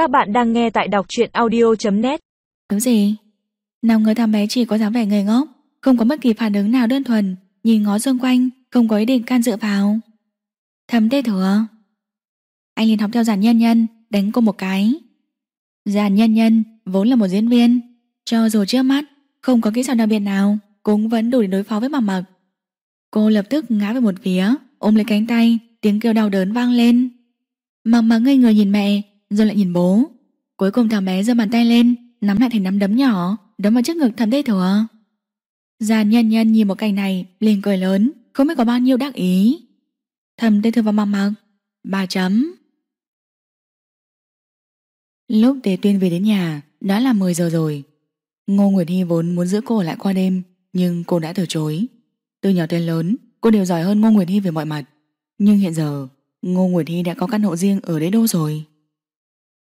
Các bạn đang nghe tại đọc truyện audio.net Thứ gì? Nào người thằng bé chỉ có dáng vẻ ngây ngốc, Không có bất kỳ phản ứng nào đơn thuần, Nhìn ngó xung quanh, Không có ý định can dự vào. Thầm tê thừa. Anh liền học theo giản nhân nhân, Đánh cô một cái. Giản nhân nhân vốn là một diễn viên, Cho dù trước mắt Không có kỹ xảo đặc biệt nào, Cũng vẫn đủ để đối phó với mặt mặc Cô lập tức ngã về một phía, Ôm lấy cánh tay, Tiếng kêu đau đớn vang lên. Mặc mặc ngây người nhìn mẹ rồi lại nhìn bố. Cuối cùng thằng bé giơ bàn tay lên, Nắm lại thành nắm đấm nhỏ, Đấm vào trước ngực thầm tê thừa Giàn nhân nhân nhìn một cảnh này, liền cười lớn, Không biết có bao nhiêu đắc ý. Thầm tê thừa vào mặt mặc Ba chấm. Lúc Tề Tuyên về đến nhà, Đã là 10 giờ rồi. Ngô Nguyệt Hy vốn muốn giữ cô ở lại qua đêm, Nhưng cô đã từ chối. Từ nhỏ tới lớn, cô đều giỏi hơn Ngô Nguyệt Hy về mọi mặt. Nhưng hiện giờ, Ngô Nguyệt Hy đã có căn hộ riêng ở đế đô rồi.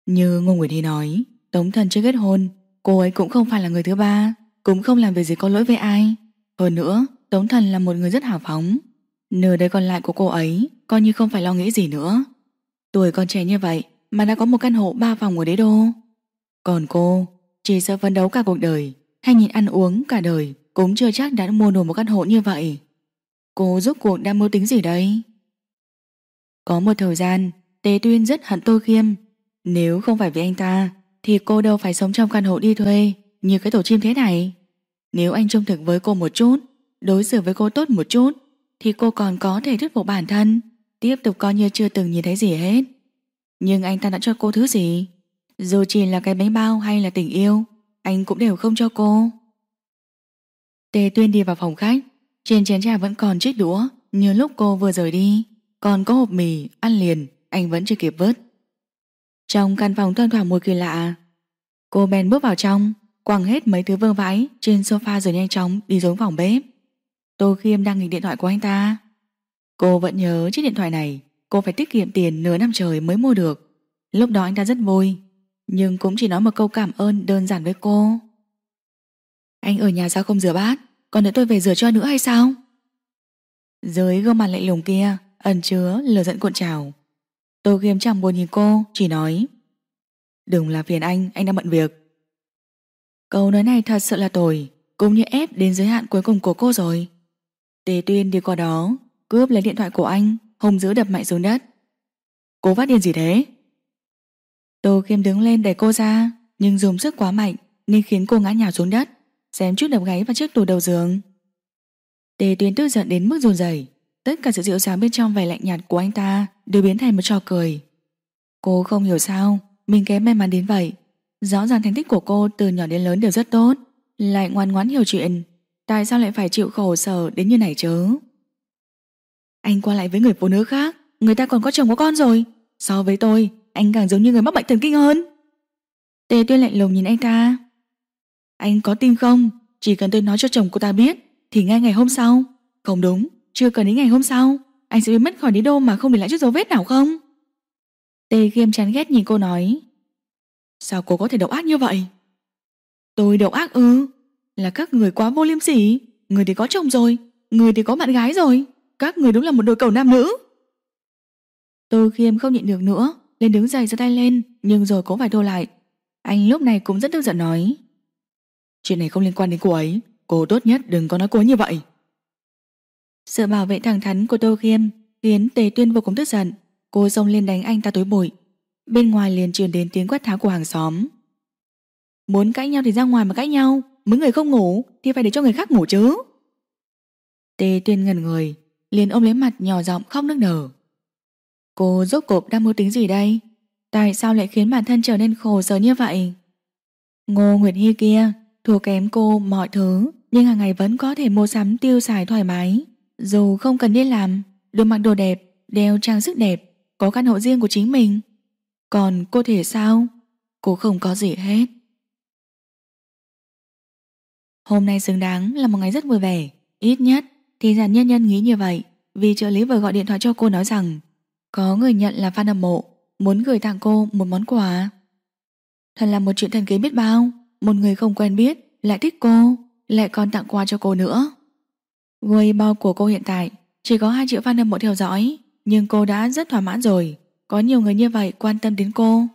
Như Ngô Nguyệt Hy nói, Tống thần chưa kết hôn, Cô ấy cũng không phải là người thứ ba, Cũng không làm việc gì có lỗi với ai. Hơn nữa, Tống thần là một người rất hào phóng. Nửa đời còn lại của cô ấy, Coi như không phải lo nghĩ gì nữa. Tuổi còn trẻ như vậy Mà đã có một căn hộ ba phòng ở đế đô. Còn cô, Chỉ sợ phấn đấu cả cuộc đời, Hay nhìn ăn uống cả đời, Cũng chưa chắc đã mua nổi một căn hộ như vậy. Cô rốt cuộc đang mưu tính gì đây? Có một thời gian Tế Tuyên rất hận Tô Khiêm nếu không phải vì anh ta Thì cô đâu phải sống trong căn hộ đi thuê Như cái tổ chim thế này. Nếu anh trung thực với cô một chút Đối xử với cô tốt một chút Thì cô còn có thể thuyết phục bản thân Tiếp tục coi như chưa từng nhìn thấy gì hết. Nhưng anh ta đã cho cô thứ gì? Dù chỉ là cái bánh bao hay là tình yêu Anh cũng đều không cho cô. Tề Tuyên đi vào phòng khách Trên chén trà vẫn còn chiếc đũa Như lúc cô vừa rời đi. Còn có hộp mì, ăn liền Anh vẫn chưa kịp vớt trong căn phòng thoang thoảng mùi kỳ lạ, Cô bèn bước vào trong Quăng hết mấy thứ vương vãi Trên sofa rồi nhanh chóng đi xuống phòng bếp. Tô Khiêm đang nghịch điện thoại của anh ta. Cô vẫn nhớ chiếc điện thoại này, Cô phải tiết kiệm tiền nửa năm trời mới mua được. Lúc đó anh ta rất vui, Nhưng cũng chỉ nói một câu cảm ơn đơn giản với cô. Anh ở nhà sao không rửa bát? Còn đợi tôi về rửa cho nữa hay sao? Dưới gương mặt lạnh lùng kia, Ẩn chứa lửa giận cuộn trào. Tô Khiêm chẳng buồn nhìn cô Chỉ nói Đừng làm phiền anh, anh đang bận việc. Câu nói này thật sự là tồi Cũng như ép đến giới hạn cuối cùng của cô rồi. Tề Tuyên đi qua đó Cướp lấy điện thoại của anh Hùng dữ đập mạnh xuống đất. Cô phát điên gì thế? Tô Khiêm đứng lên đẩy cô ra Nhưng dùng sức quá mạnh Nên khiến cô ngã nhào xuống đất Xém chút đập gáy vào chiếc tủ đầu giường. Tề Tuyên tức giận đến mức run rẩy Tất cả sự dịu dàng bên trong vẻ lạnh nhạt của anh ta Đều biến thành một trò cười. Cô không hiểu sao, Mình kém may mắn đến vậy. Rõ ràng thành tích của cô từ nhỏ đến lớn đều rất tốt. Lại ngoan ngoãn hiểu chuyện. Tại sao lại phải chịu khổ sở đến như này chứ? Anh qua lại với người phụ nữ khác. Người ta còn có chồng có con rồi. So với tôi, Anh càng giống như người mắc bệnh thần kinh hơn. Tề tuyên lạnh lùng nhìn anh ta Anh có tin không? Chỉ cần tôi nói cho chồng cô ta biết, Thì ngay ngày hôm sau. Không đúng, Chưa cần đến ngày hôm sau. Anh sẽ biến mất khỏi đế đô mà không để lại chút dấu vết nào không? Tê khiêm chán ghét nhìn cô nói. Sao cô có thể độc ác như vậy? Tôi độc ác ư? Là các người quá vô liêm sỉ. Người thì có chồng rồi, Người thì có bạn gái rồi. Các người đúng là một đôi cầu nam nữ. Tôi khiêm không nhịn được nữa, lên đứng dậy giơ tay lên, Nhưng rồi cố phải thô lại. Anh lúc này cũng rất tức giận nói. Chuyện này không liên quan đến cô ấy. Cô tốt nhất đừng có nói cô ấy như vậy. Sự bảo vệ thẳng thắn của Tô Khiêm Khiến Tề Tuyên vô cùng tức giận. Cô xông lên đánh anh ta tối bụi. Bên ngoài liền truyền đến tiếng quát tháo của hàng xóm. Muốn cãi nhau thì ra ngoài mà cãi nhau. Mấy người không ngủ Thì phải để cho người khác ngủ chứ. Tề Tuyên ngần người, liền ôm lấy mặt nhỏ giọng khóc nức nở. Cô rốt cuộc đang mưu tính gì đây? Tại sao lại khiến bản thân trở nên khổ sở như vậy? Ngô Nguyệt Hy kia, Thua kém cô mọi thứ, Nhưng hàng ngày vẫn có thể mua sắm tiêu xài thoải mái. Dù không cần đi làm, Được mặc đồ đẹp, Đeo trang sức đẹp, Có căn hộ riêng của chính mình. Còn cô thể sao? Cô không có gì hết. Hôm nay xứng đáng là một ngày rất vui vẻ. Ít nhất, thì giản nhân nhân nghĩ như vậy, Vì trợ lý vừa gọi điện thoại cho cô nói rằng, Có người nhận là fan hâm mộ, Muốn gửi tặng cô một món quà. Thật là một chuyện thần kỳ biết bao. Một người không quen biết Lại thích cô, Lại còn tặng quà cho cô nữa. Weibo của cô hiện tại Chỉ có 2 triệu fan hâm mộ theo dõi, Nhưng cô đã rất thỏa mãn rồi. Có nhiều người như vậy quan tâm đến cô.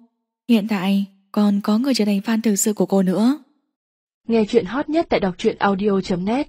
Hiện tại còn có người trở thành fan thực sự của cô nữa. Nghe chuyện hot nhất tại đọc truyện audio.net